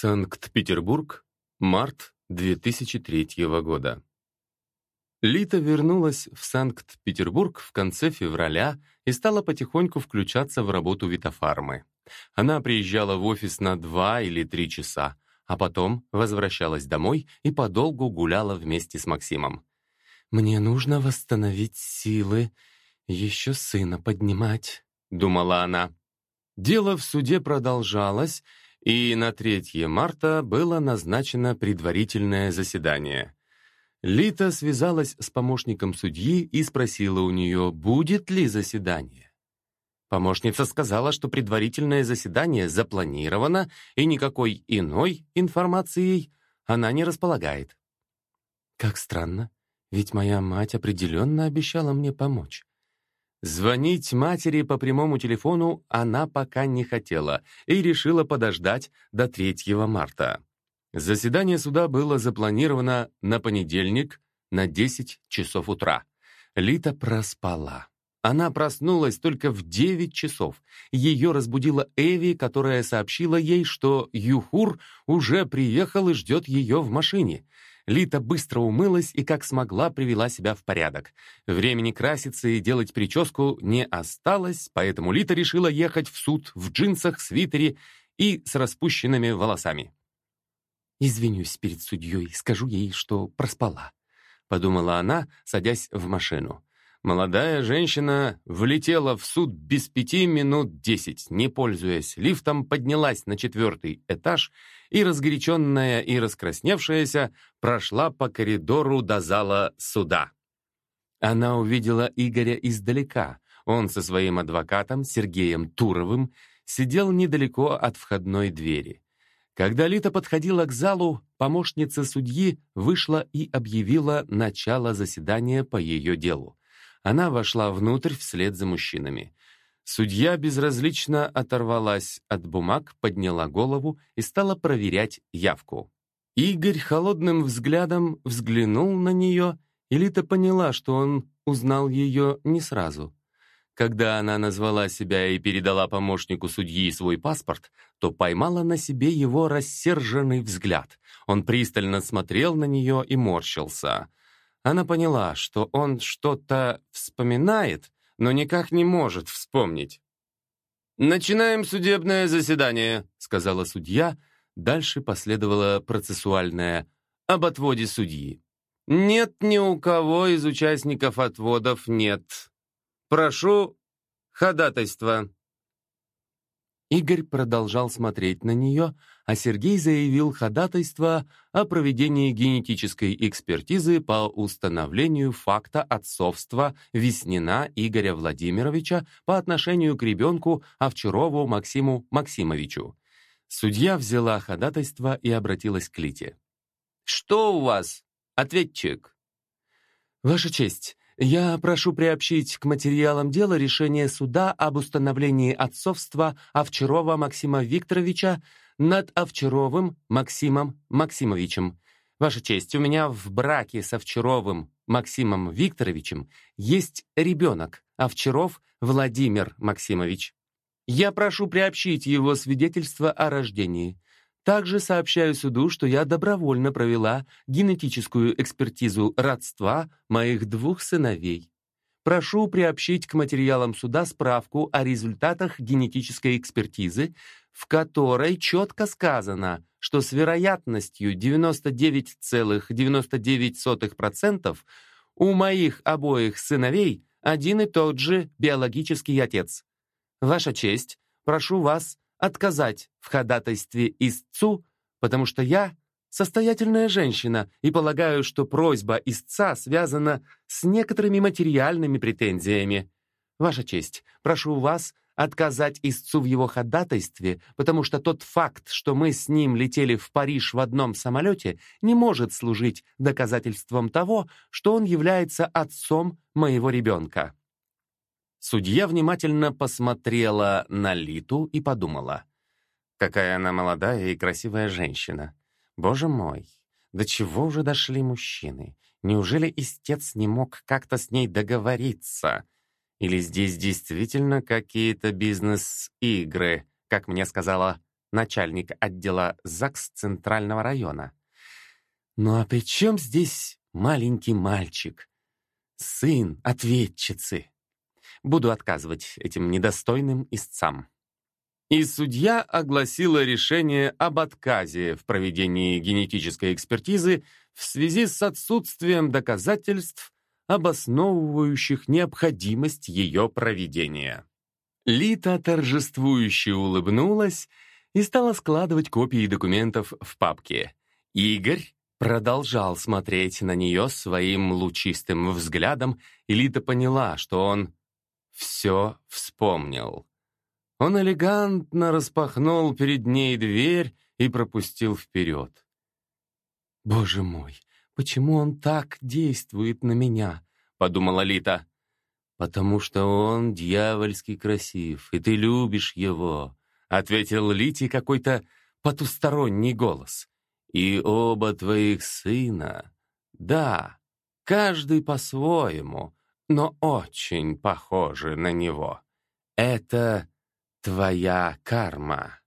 Санкт-Петербург, март 2003 года. Лита вернулась в Санкт-Петербург в конце февраля и стала потихоньку включаться в работу Витофармы. Она приезжала в офис на два или три часа, а потом возвращалась домой и подолгу гуляла вместе с Максимом. «Мне нужно восстановить силы, еще сына поднимать», — думала она. Дело в суде продолжалось, и на 3 марта было назначено предварительное заседание. Лита связалась с помощником судьи и спросила у нее, будет ли заседание. Помощница сказала, что предварительное заседание запланировано, и никакой иной информацией она не располагает. Как странно, ведь моя мать определенно обещала мне помочь. Звонить матери по прямому телефону она пока не хотела и решила подождать до 3 марта. Заседание суда было запланировано на понедельник на 10 часов утра. Лита проспала. Она проснулась только в 9 часов. Ее разбудила Эви, которая сообщила ей, что Юхур уже приехал и ждет ее в машине. Лита быстро умылась и как смогла привела себя в порядок. Времени краситься и делать прическу не осталось, поэтому Лита решила ехать в суд в джинсах, свитере и с распущенными волосами. «Извинюсь перед судьей, скажу ей, что проспала», — подумала она, садясь в машину. Молодая женщина влетела в суд без пяти минут десять, не пользуясь лифтом, поднялась на четвертый этаж и, разгоряченная и раскрасневшаяся, прошла по коридору до зала суда. Она увидела Игоря издалека. Он со своим адвокатом Сергеем Туровым сидел недалеко от входной двери. Когда Лита подходила к залу, помощница судьи вышла и объявила начало заседания по ее делу. Она вошла внутрь вслед за мужчинами. Судья безразлично оторвалась от бумаг, подняла голову и стала проверять явку. Игорь холодным взглядом взглянул на нее, и Лита поняла, что он узнал ее не сразу. Когда она назвала себя и передала помощнику судьи свой паспорт, то поймала на себе его рассерженный взгляд. Он пристально смотрел на нее и морщился. Она поняла, что он что-то вспоминает, но никак не может вспомнить. «Начинаем судебное заседание», — сказала судья. Дальше последовало процессуальное «об отводе судьи». «Нет ни у кого из участников отводов нет. Прошу ходатайство». Игорь продолжал смотреть на нее, а Сергей заявил ходатайство о проведении генетической экспертизы по установлению факта отцовства Веснина Игоря Владимировича по отношению к ребенку Овчарову Максиму Максимовичу. Судья взяла ходатайство и обратилась к Лите. «Что у вас, ответчик?» «Ваша честь, я прошу приобщить к материалам дела решение суда об установлении отцовства Овчарова Максима Викторовича над Овчаровым Максимом Максимовичем. Ваша честь, у меня в браке с Овчаровым Максимом Викторовичем есть ребенок, Овчаров Владимир Максимович. Я прошу приобщить его свидетельство о рождении. Также сообщаю суду, что я добровольно провела генетическую экспертизу родства моих двух сыновей. Прошу приобщить к материалам суда справку о результатах генетической экспертизы, в которой четко сказано, что с вероятностью 99,99% у моих обоих сыновей один и тот же биологический отец. Ваша честь, прошу вас отказать в ходатайстве истцу, потому что я состоятельная женщина и полагаю, что просьба истца связана с некоторыми материальными претензиями. Ваша честь, прошу вас отказать истцу в его ходатайстве, потому что тот факт, что мы с ним летели в Париж в одном самолете, не может служить доказательством того, что он является отцом моего ребенка. Судья внимательно посмотрела на Литу и подумала. Какая она молодая и красивая женщина. Боже мой, до чего уже дошли мужчины? Неужели истец не мог как-то с ней договориться? Или здесь действительно какие-то бизнес-игры, как мне сказала начальник отдела ЗАГС Центрального района. Ну а при чем здесь маленький мальчик? Сын ответчицы. Буду отказывать этим недостойным истцам. И судья огласила решение об отказе в проведении генетической экспертизы в связи с отсутствием доказательств, обосновывающих необходимость ее проведения. Лита торжествующе улыбнулась и стала складывать копии документов в папке. Игорь продолжал смотреть на нее своим лучистым взглядом, и Лита поняла, что он все вспомнил. Он элегантно распахнул перед ней дверь и пропустил вперед. «Боже мой, почему он так действует на меня?» — подумала Лита. «Потому что он дьявольски красив, и ты любишь его», — ответил Лите какой-то потусторонний голос. «И оба твоих сына, да, каждый по-своему, но очень похожи на него. Это твоя карма».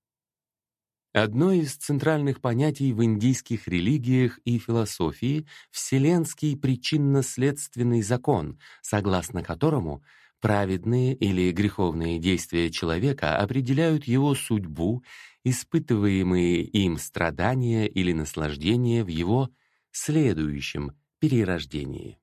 Одно из центральных понятий в индийских религиях и философии — вселенский причинно-следственный закон, согласно которому праведные или греховные действия человека определяют его судьбу, испытываемые им страдания или наслаждения в его следующем перерождении.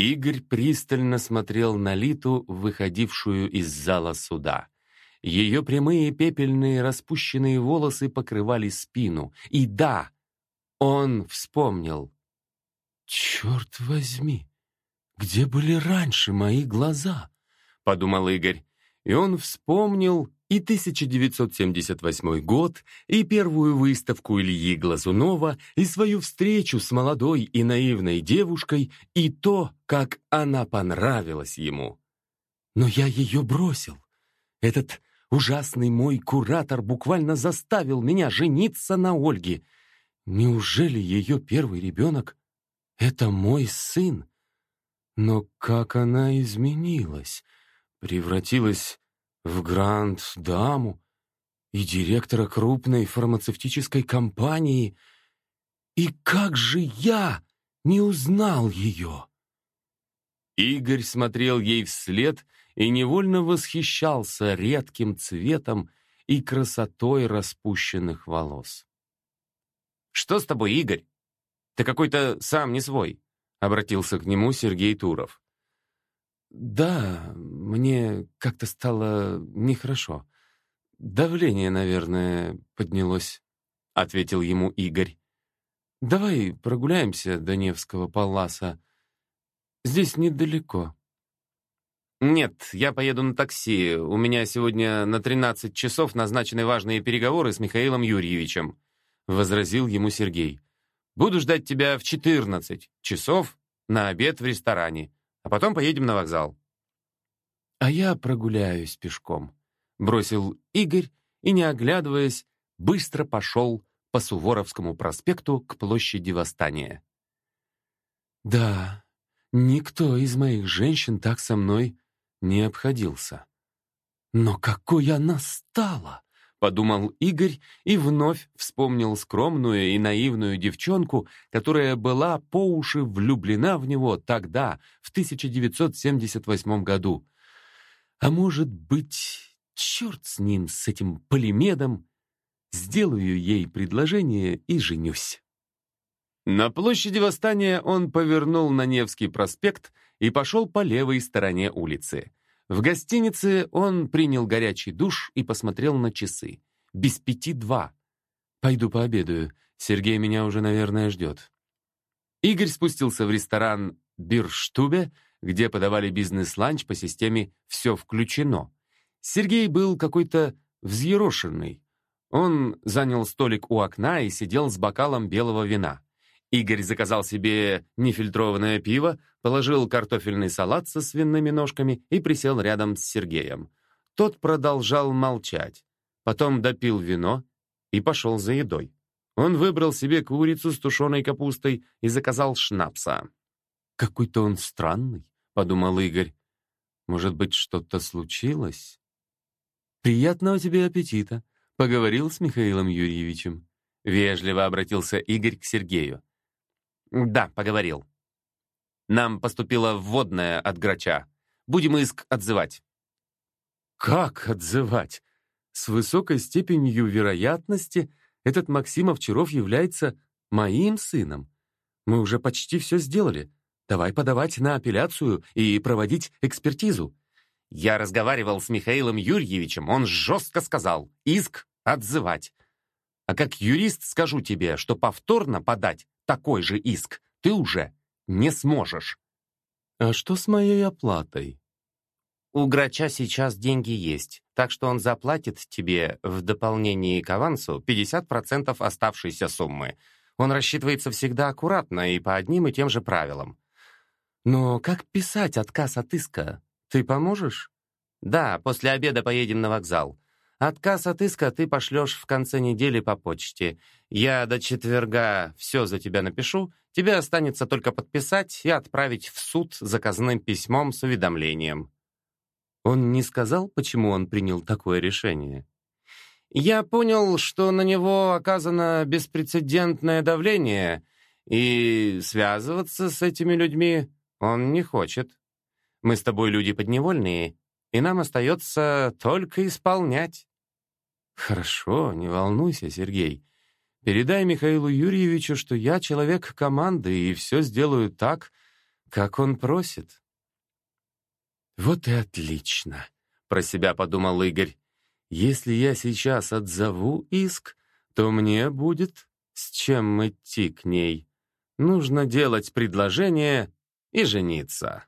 Игорь пристально смотрел на Литу, выходившую из зала суда — ее прямые пепельные распущенные волосы покрывали спину. И да, он вспомнил. «Черт возьми, где были раньше мои глаза?» — подумал Игорь. И он вспомнил и 1978 год, и первую выставку Ильи Глазунова, и свою встречу с молодой и наивной девушкой, и то, как она понравилась ему. Но я ее бросил. Этот Ужасный мой куратор буквально заставил меня жениться на Ольге. Неужели ее первый ребенок — это мой сын? Но как она изменилась, превратилась в гранд-даму и директора крупной фармацевтической компании. И как же я не узнал ее? Игорь смотрел ей вслед — и невольно восхищался редким цветом и красотой распущенных волос. «Что с тобой, Игорь? Ты какой-то сам не свой», — обратился к нему Сергей Туров. «Да, мне как-то стало нехорошо. Давление, наверное, поднялось», — ответил ему Игорь. «Давай прогуляемся до Невского паласа. Здесь недалеко». «Нет, я поеду на такси. У меня сегодня на 13 часов назначены важные переговоры с Михаилом Юрьевичем», — возразил ему Сергей. «Буду ждать тебя в 14 часов на обед в ресторане, а потом поедем на вокзал». «А я прогуляюсь пешком», — бросил Игорь и, не оглядываясь, быстро пошел по Суворовскому проспекту к площади Восстания. «Да, никто из моих женщин так со мной не обходился. «Но какой она стала!» — подумал Игорь и вновь вспомнил скромную и наивную девчонку, которая была по уши влюблена в него тогда, в 1978 году. А может быть, черт с ним, с этим полимедом, сделаю ей предложение и женюсь. На площади Восстания он повернул на Невский проспект и пошел по левой стороне улицы. В гостинице он принял горячий душ и посмотрел на часы. Без пяти два. «Пойду пообедаю. Сергей меня уже, наверное, ждет». Игорь спустился в ресторан «Бирштубе», где подавали бизнес-ланч по системе «все включено». Сергей был какой-то взъерошенный. Он занял столик у окна и сидел с бокалом белого вина. Игорь заказал себе нефильтрованное пиво, положил картофельный салат со свиными ножками и присел рядом с Сергеем. Тот продолжал молчать. Потом допил вино и пошел за едой. Он выбрал себе курицу с тушеной капустой и заказал шнапса. «Какой-то он странный», — подумал Игорь. «Может быть, что-то случилось?» «Приятного тебе аппетита», — Поговорил с Михаилом Юрьевичем. Вежливо обратился Игорь к Сергею. Да, поговорил. Нам поступило вводное от грача. Будем иск отзывать. Как отзывать? С высокой степенью вероятности этот Максим Овчаров является моим сыном. Мы уже почти все сделали. Давай подавать на апелляцию и проводить экспертизу. Я разговаривал с Михаилом Юрьевичем, он жестко сказал «иск отзывать». А как юрист скажу тебе, что повторно подать такой же иск ты уже не сможешь. А что с моей оплатой? У Грача сейчас деньги есть, так что он заплатит тебе в дополнении к авансу 50% оставшейся суммы. Он рассчитывается всегда аккуратно и по одним и тем же правилам. Но как писать отказ от иска? Ты поможешь? Да, после обеда поедем на вокзал. Отказ от иска ты пошлешь в конце недели по почте. Я до четверга все за тебя напишу. Тебе останется только подписать и отправить в суд заказным письмом с уведомлением. Он не сказал, почему он принял такое решение? Я понял, что на него оказано беспрецедентное давление, и связываться с этими людьми он не хочет. Мы с тобой люди подневольные, и нам остается только исполнять. «Хорошо, не волнуйся, Сергей. Передай Михаилу Юрьевичу, что я человек команды и все сделаю так, как он просит». «Вот и отлично», — про себя подумал Игорь. «Если я сейчас отзову иск, то мне будет с чем идти к ней. Нужно делать предложение и жениться».